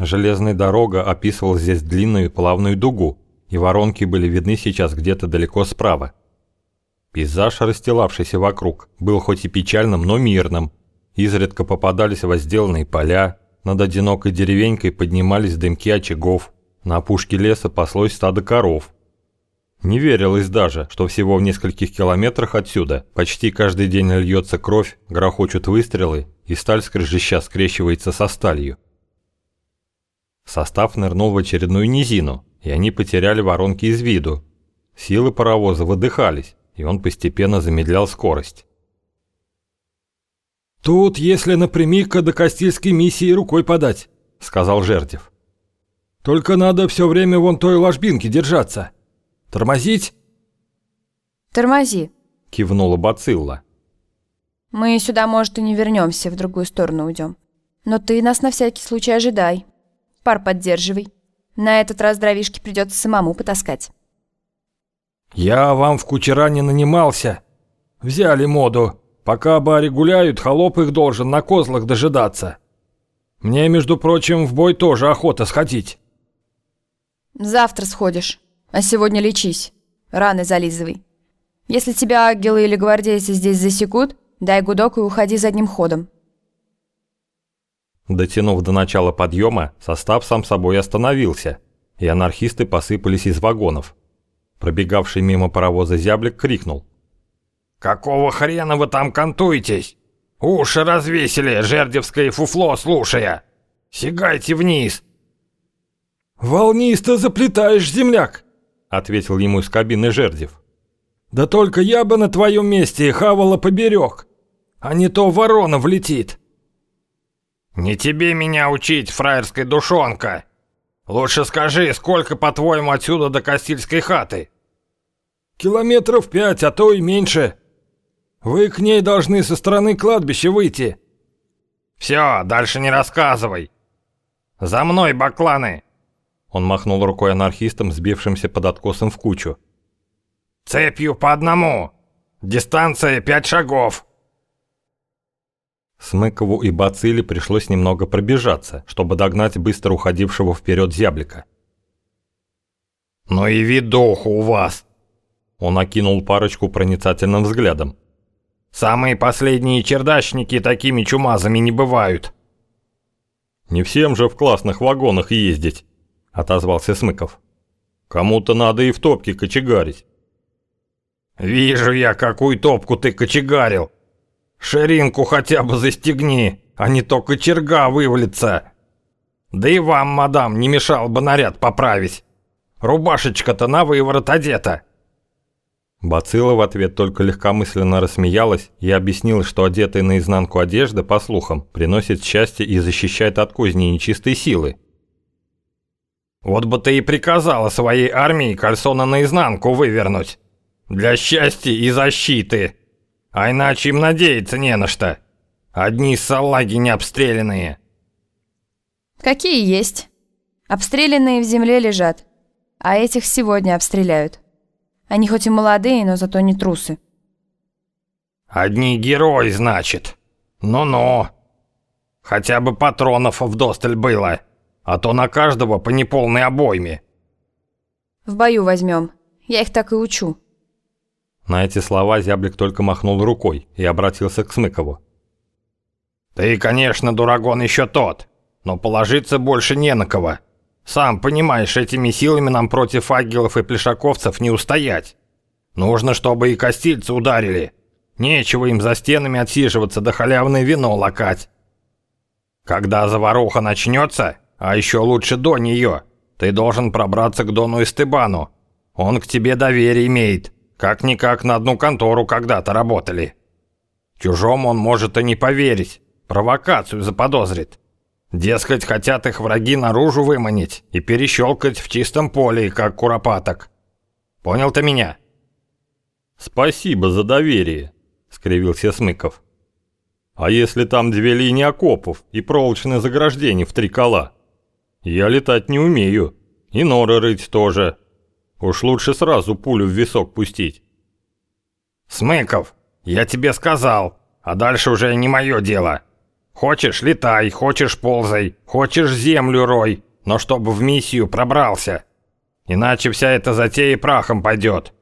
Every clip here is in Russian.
Железная дорога описывала здесь длинную плавную дугу, и воронки были видны сейчас где-то далеко справа. Пейзаж, расстилавшийся вокруг, был хоть и печальным, но мирным. Изредка попадались возделанные поля, над одинокой деревенькой поднимались дымки очагов, на опушке леса паслось стадо коров. Не верилось даже, что всего в нескольких километрах отсюда почти каждый день льется кровь, грохочут выстрелы, и сталь скрежеща скрещивается со сталью. Состав нырнул в очередную низину, и они потеряли воронки из виду. Силы паровоза выдыхались, и он постепенно замедлял скорость. «Тут, если напрямик до Кастильской миссии рукой подать», — сказал Жердев. «Только надо все время вон той ложбинки держаться. Тормозить?» «Тормози», — кивнула Бацилла. «Мы сюда, может, и не вернемся, в другую сторону уйдем. Но ты нас на всякий случай ожидай. Пар поддерживай. На этот раз дровишки придется самому потаскать». «Я вам в кучера не нанимался. Взяли моду. Пока бари гуляют, холоп их должен на козлах дожидаться. Мне, между прочим, в бой тоже охота сходить». «Завтра сходишь, а сегодня лечись. Раны зализывай. Если тебя ангелы или гвардейцы здесь засекут, дай гудок и уходи задним ходом». Дотянув до начала подъема, состав сам собой остановился, и анархисты посыпались из вагонов. Пробегавший мимо паровоза зяблик крикнул. «Какого хрена вы там кантуетесь? Уши развесили, жердевское фуфло слушая! Сигайте вниз!» «Волнисто заплетаешь, земляк!» — ответил ему из кабины Жердев. «Да только я бы на твоем месте хавала поберег, а не то ворона влетит!» «Не тебе меня учить, фраерская душонка! Лучше скажи, сколько, по-твоему, отсюда до Кастильской хаты?» «Километров пять, а то и меньше!» Вы к ней должны со стороны кладбища выйти. Все, дальше не рассказывай. За мной, бакланы. Он махнул рукой анархистам, сбившимся под откосом в кучу. Цепью по одному. Дистанция пять шагов. Смыкову и Бациле пришлось немного пробежаться, чтобы догнать быстро уходившего вперед зяблика. «Ну и видоху у вас!» Он окинул парочку проницательным взглядом. Самые последние чердачники такими чумазами не бывают. Не всем же в классных вагонах ездить, отозвался Смыков. Кому-то надо и в топке кочегарить. Вижу я, какую топку ты кочегарил. Ширинку хотя бы застегни, а не то кочерга вывалится. Да и вам, мадам, не мешал бы наряд поправить. Рубашечка-то на выворот одета. Бацилла в ответ только легкомысленно рассмеялась и объяснила, что одетая наизнанку одежда, по слухам, приносит счастье и защищает от козни нечистой силы. «Вот бы ты и приказала своей армии кальсона наизнанку вывернуть. Для счастья и защиты. А иначе им надеяться не на что. Одни салаги необстрелянные». «Какие есть. Обстрелянные в земле лежат. А этих сегодня обстреляют». Они хоть и молодые, но зато не трусы. Одни герои, значит. Ну-ну. Хотя бы патронов вдосталь было, а то на каждого по неполной обойме. В бою возьмем. Я их так и учу. На эти слова зяблик только махнул рукой и обратился к Смыкову. «Ты, конечно, дурагон еще тот, но положиться больше не на кого. Сам понимаешь, этими силами нам против агилов и плешаковцев не устоять. Нужно, чтобы и костильцы ударили. Нечего им за стенами отсиживаться да халявное вино лакать. Когда заваруха начнется, а еще лучше до нее, ты должен пробраться к Дону Эстебану. Он к тебе доверие имеет. Как-никак на одну контору когда-то работали. Чужому он может и не поверить, провокацию заподозрит. Дескать, хотят их враги наружу выманить и перещелкать в чистом поле, как куропаток. Понял ты меня?» «Спасибо за доверие», — скривился Смыков. «А если там две линии окопов и проволочное заграждение в три кола? Я летать не умею, и норы рыть тоже. Уж лучше сразу пулю в висок пустить». «Смыков, я тебе сказал, а дальше уже не мое дело. Хочешь – летай, хочешь – ползай, хочешь – землю рой, но чтобы в миссию пробрался. Иначе вся эта затея прахом пойдет.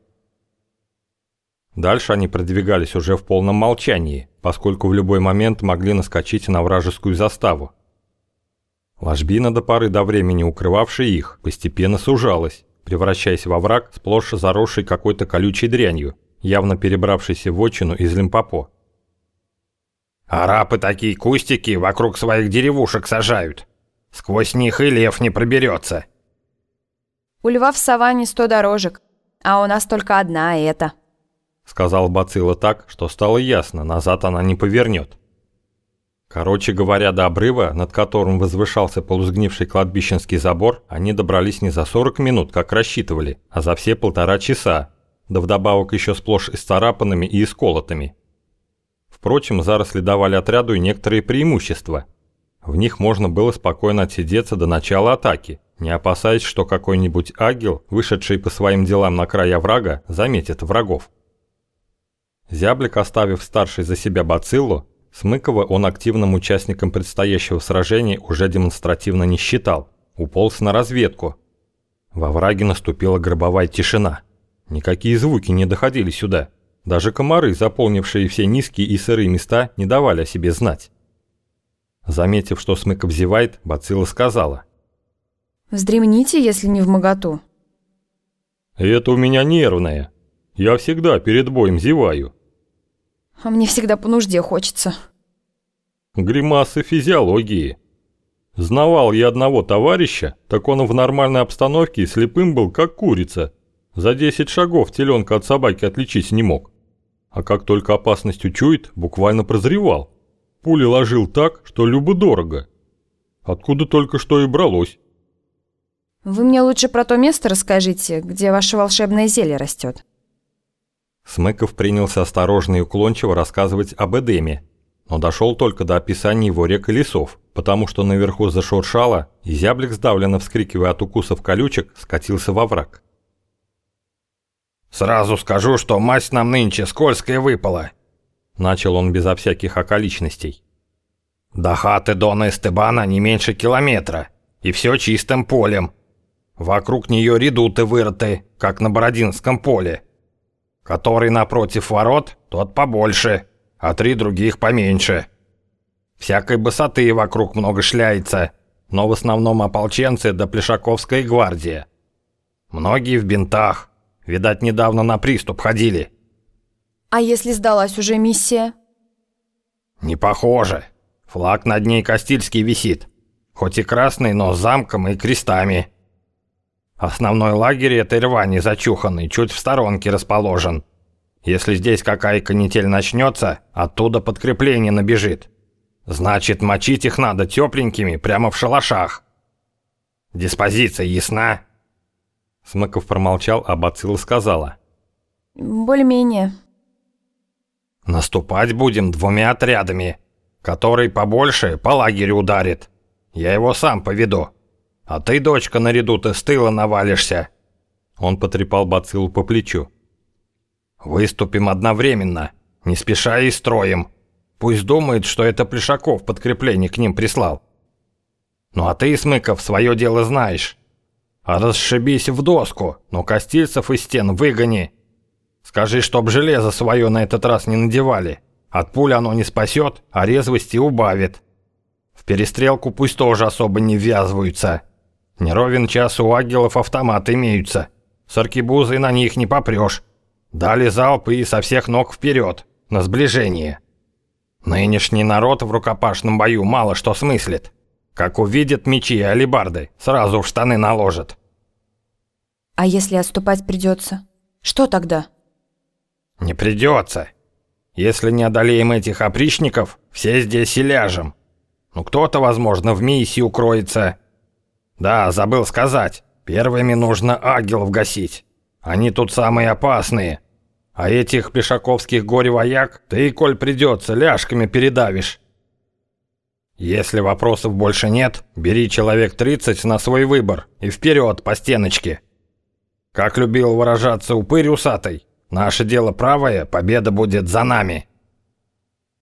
Дальше они продвигались уже в полном молчании, поскольку в любой момент могли наскочить на вражескую заставу. Ложбина до поры до времени укрывавшая их постепенно сужалась, превращаясь во враг, сплошь заросший какой-то колючей дрянью, явно перебравшийся в отчину из Лимпопо. «Арапы такие кустики вокруг своих деревушек сажают. Сквозь них и лев не проберется». «У льва в саванне сто дорожек, а у нас только одна, и это», сказал Бацилла так, что стало ясно, назад она не повернет. Короче говоря, до обрыва, над которым возвышался полузгнивший кладбищенский забор, они добрались не за 40 минут, как рассчитывали, а за все полтора часа, да вдобавок еще сплошь исцарапанными и исколотыми. Впрочем, заросли давали отряду и некоторые преимущества. В них можно было спокойно отсидеться до начала атаки, не опасаясь, что какой-нибудь агил, вышедший по своим делам на края врага, заметит врагов. Зяблик, оставив старший за себя бациллу, Смыкова он активным участником предстоящего сражения уже демонстративно не считал, уполз на разведку. Во враге наступила гробовая тишина. Никакие звуки не доходили сюда. Даже комары, заполнившие все низкие и сырые места, не давали о себе знать. Заметив, что Смыков зевает, Бацилла сказала. «Вздремните, если не в моготу». «Это у меня нервное. Я всегда перед боем зеваю. А мне всегда по нужде хочется. Гримасы физиологии. Знавал я одного товарища, так он в нормальной обстановке слепым был, как курица. За 10 шагов теленка от собаки отличить не мог. А как только опасность учует, буквально прозревал. Пули ложил так, что любо-дорого. Откуда только что и бралось. Вы мне лучше про то место расскажите, где ваше волшебное зелье растет. Смыков принялся осторожно и уклончиво рассказывать об Эдеме, но дошел только до описания его рек и лесов, потому что наверху зашуршало, и зяблик, сдавленно вскрикивая от укусов колючек, скатился во враг. «Сразу скажу, что мазь нам нынче скользкая выпала», — начал он безо всяких околичностей. «До хаты Дона Эстебана не меньше километра, и все чистым полем. Вокруг нее редуты вырыты, как на Бородинском поле. Который напротив ворот, тот побольше, а три других поменьше. Всякой бысоты вокруг много шляется, но в основном ополченцы да Плешаковская гвардия. Многие в бинтах, видать, недавно на приступ ходили. А если сдалась уже миссия? Не похоже. Флаг над ней Кастильский висит. Хоть и красный, но с замком и крестами. Основной лагерь этой рвани зачуханный чуть в сторонке расположен. Если здесь какая канитель начнется, оттуда подкрепление набежит. Значит, мочить их надо тепленькими прямо в шалашах. Диспозиция ясна?» Смыков промолчал, а Бацилла сказала. «Более-менее». «Наступать будем двумя отрядами. Который побольше по лагерю ударит. Я его сам поведу». А ты, дочка, наряду ты с тыла навалишься. Он потрепал бациллу по плечу. Выступим одновременно, не спеша и строем. Пусть думает, что это Плешаков подкрепление к ним прислал. Ну а ты, Смыков, свое дело знаешь. А расшибись в доску, но Костильцев из стен выгони. Скажи, чтоб железо свое на этот раз не надевали. От пули оно не спасет, а резвости убавит. В перестрелку пусть тоже особо не ввязываются. Не ровен час у агелов автоматы имеются. С аркебузой на них не попрешь. Дали залпы и со всех ног вперед, на сближение. Нынешний народ в рукопашном бою мало что смыслит. Как увидят мечи и алебарды, сразу в штаны наложат. А если отступать придется? Что тогда? Не придется. Если не одолеем этих опричников, все здесь и ляжем. Ну кто-то, возможно, в миссии укроется, «Да, забыл сказать. Первыми нужно агелов гасить. Они тут самые опасные. А этих пешаковских горе-вояк ты, коль придется, ляжками передавишь». «Если вопросов больше нет, бери человек 30 на свой выбор и вперед по стеночке. Как любил выражаться упырь усатый, наше дело правое, победа будет за нами».